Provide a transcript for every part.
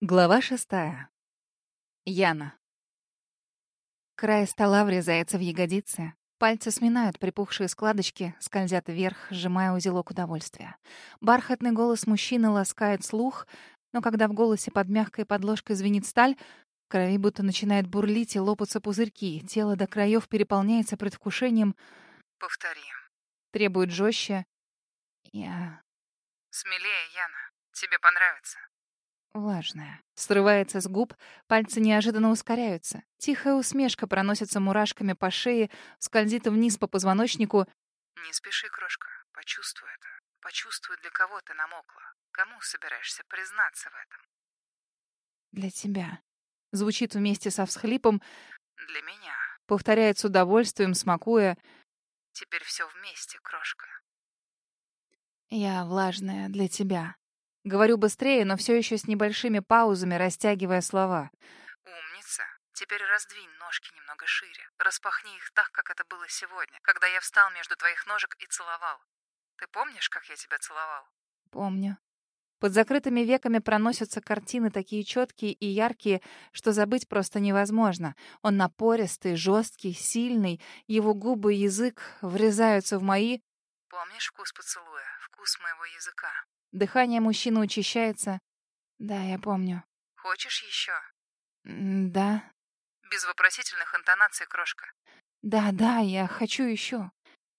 Глава шестая. Яна. Край стола врезается в ягодицы. Пальцы сминают припухшие складочки, скользят вверх, сжимая узелок удовольствия. Бархатный голос мужчины ласкает слух, но когда в голосе под мягкой подложкой звенит сталь, в крови будто начинает бурлить и лопаться пузырьки, тело до краев переполняется предвкушением «Повтори». Требует жестче «Я...» «Смелее, Яна, тебе понравится». Влажная. Срывается с губ, пальцы неожиданно ускоряются. Тихая усмешка проносится мурашками по шее, скользит вниз по позвоночнику. «Не спеши, крошка. Почувствуй это. Почувствуй, для кого ты намокла. Кому собираешься признаться в этом?» «Для тебя». Звучит вместе со всхлипом. «Для меня». Повторяет с удовольствием, смакуя. «Теперь все вместе, крошка». «Я влажная для тебя». Говорю быстрее, но все еще с небольшими паузами, растягивая слова. «Умница. Теперь раздвинь ножки немного шире. Распахни их так, как это было сегодня, когда я встал между твоих ножек и целовал. Ты помнишь, как я тебя целовал?» «Помню». Под закрытыми веками проносятся картины такие четкие и яркие, что забыть просто невозможно. Он напористый, жесткий, сильный. Его губы и язык врезаются в мои. «Помнишь вкус поцелуя? Вкус моего языка?» Дыхание мужчины учащается. Да, я помню. Хочешь еще? Да. Без вопросительных интонаций, крошка. Да, да, я хочу еще.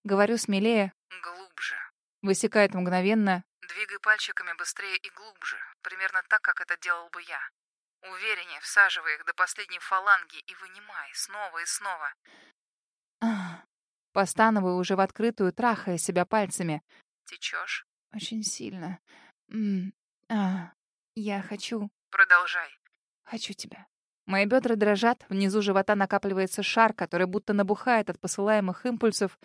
Говорю смелее. Глубже. Высекает мгновенно. Двигай пальчиками быстрее и глубже. Примерно так, как это делал бы я. Увереннее всаживай их до последней фаланги и вынимай снова и снова. Ах. Постановую уже в открытую, трахая себя пальцами. Течешь? очень сильно. М а, я хочу... Продолжай. Хочу тебя. Мои бедра дрожат, внизу живота накапливается шар, который будто набухает от посылаемых импульсов.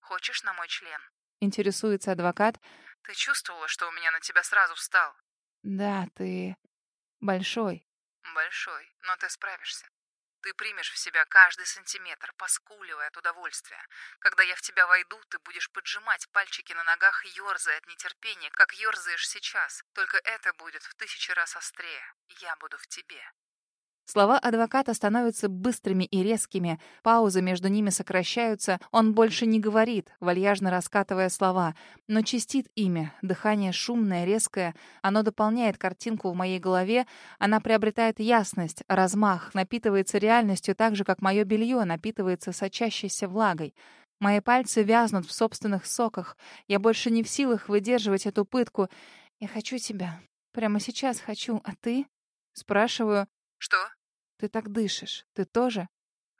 «Хочешь на мой член?» — интересуется адвокат. «Ты чувствовала, что у меня на тебя сразу встал?» «Да, ты... большой». «Большой, но ты справишься. Ты примешь в себя каждый сантиметр, поскуливая от удовольствия. Когда я в тебя войду, ты будешь поджимать пальчики на ногах, ерзая от нетерпения, как ерзаешь сейчас. Только это будет в тысячи раз острее. Я буду в тебе. Слова адвоката становятся быстрыми и резкими, паузы между ними сокращаются, он больше не говорит, вальяжно раскатывая слова, но чистит ими, дыхание шумное, резкое, оно дополняет картинку в моей голове, она приобретает ясность, размах, напитывается реальностью так же, как мое белье напитывается сочащейся влагой. Мои пальцы вязнут в собственных соках, я больше не в силах выдерживать эту пытку. «Я хочу тебя. Прямо сейчас хочу, а ты?» Спрашиваю, что? Ты так дышишь. Ты тоже?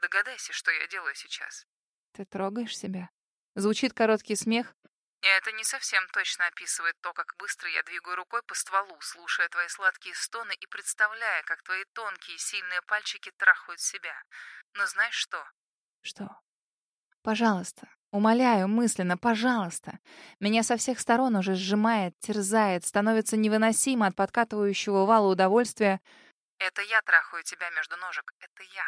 Догадайся, что я делаю сейчас. Ты трогаешь себя? Звучит короткий смех. И это не совсем точно описывает то, как быстро я двигаю рукой по стволу, слушая твои сладкие стоны и представляя, как твои тонкие сильные пальчики трахают себя. Но знаешь что? Что? Пожалуйста, умоляю мысленно, пожалуйста. Меня со всех сторон уже сжимает, терзает, становится невыносимо от подкатывающего вала удовольствия. Это я трахаю тебя между ножек, это я.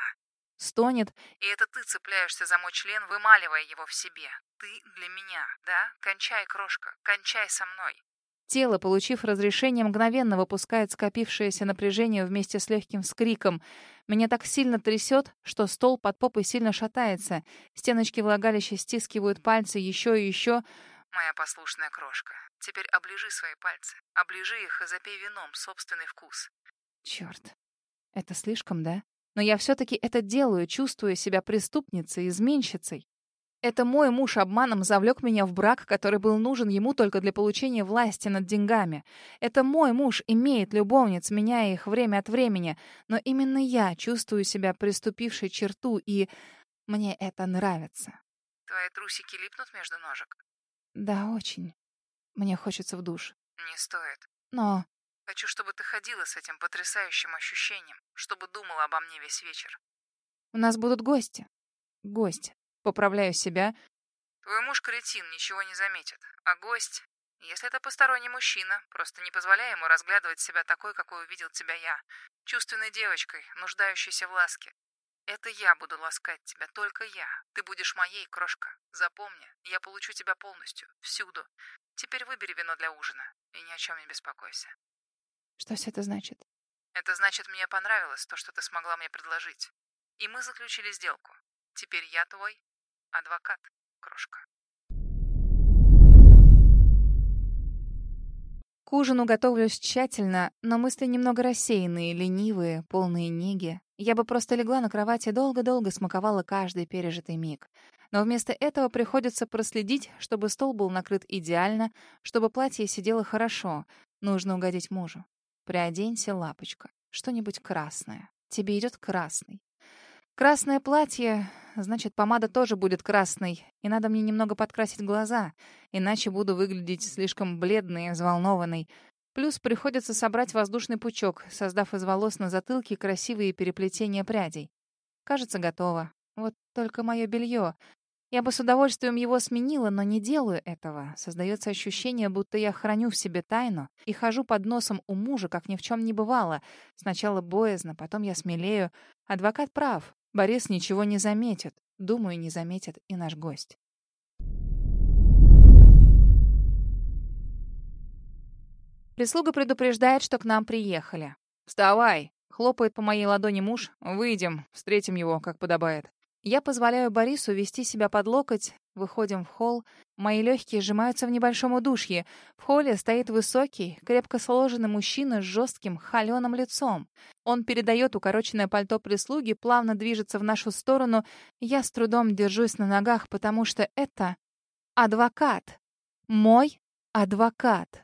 Стонет. И это ты цепляешься за мой член, вымаливая его в себе. Ты для меня, да? Кончай, крошка, кончай со мной. Тело, получив разрешение, мгновенно выпускает скопившееся напряжение вместе с легким скриком. Меня так сильно трясет, что стол под попой сильно шатается. Стеночки влагалища стискивают пальцы еще и еще. «Моя послушная крошка, теперь оближи свои пальцы. Оближи их и запей вином собственный вкус. Черт. Это слишком, да? Но я все-таки это делаю, чувствуя себя преступницей, изменщицей. Это мой муж обманом завлек меня в брак, который был нужен ему только для получения власти над деньгами. Это мой муж имеет любовниц, меняя их время от времени. Но именно я чувствую себя приступившей черту, и мне это нравится. Твои трусики липнут между ножек? Да, очень. Мне хочется в душ. Не стоит. Но... Хочу, чтобы ты ходила с этим потрясающим ощущением, чтобы думала обо мне весь вечер. У нас будут гости. Гость. Поправляю себя. Твой муж кретин, ничего не заметит. А гость, если это посторонний мужчина, просто не позволяй ему разглядывать себя такой, какой увидел тебя я. Чувственной девочкой, нуждающейся в ласке. Это я буду ласкать тебя, только я. Ты будешь моей, крошка. Запомни, я получу тебя полностью, всюду. Теперь выбери вино для ужина и ни о чем не беспокойся. Что все это значит? Это значит, мне понравилось то, что ты смогла мне предложить. И мы заключили сделку. Теперь я твой адвокат, крошка. К ужину готовлюсь тщательно, но мысли немного рассеянные, ленивые, полные неги. Я бы просто легла на кровати и долго-долго смаковала каждый пережитый миг. Но вместо этого приходится проследить, чтобы стол был накрыт идеально, чтобы платье сидело хорошо. Нужно угодить мужу. Приоденься, лапочка, что-нибудь красное. Тебе идет красный. Красное платье, значит, помада тоже будет красной, и надо мне немного подкрасить глаза, иначе буду выглядеть слишком бледной и взволнованной. Плюс приходится собрать воздушный пучок, создав из волос на затылке красивые переплетения прядей. Кажется, готово. Вот только мое белье. Я бы с удовольствием его сменила, но не делаю этого. Создается ощущение, будто я храню в себе тайну и хожу под носом у мужа, как ни в чем не бывало. Сначала боязно, потом я смелею. Адвокат прав. Борис ничего не заметит. Думаю, не заметит и наш гость. Прислуга предупреждает, что к нам приехали. «Вставай!» — хлопает по моей ладони муж. «Выйдем, встретим его, как подобает». Я позволяю Борису вести себя под локоть. Выходим в холл. Мои легкие сжимаются в небольшом удушье. В холле стоит высокий, крепко сложенный мужчина с жестким, холеным лицом. Он передает укороченное пальто прислуги, плавно движется в нашу сторону. Я с трудом держусь на ногах, потому что это адвокат. Мой адвокат.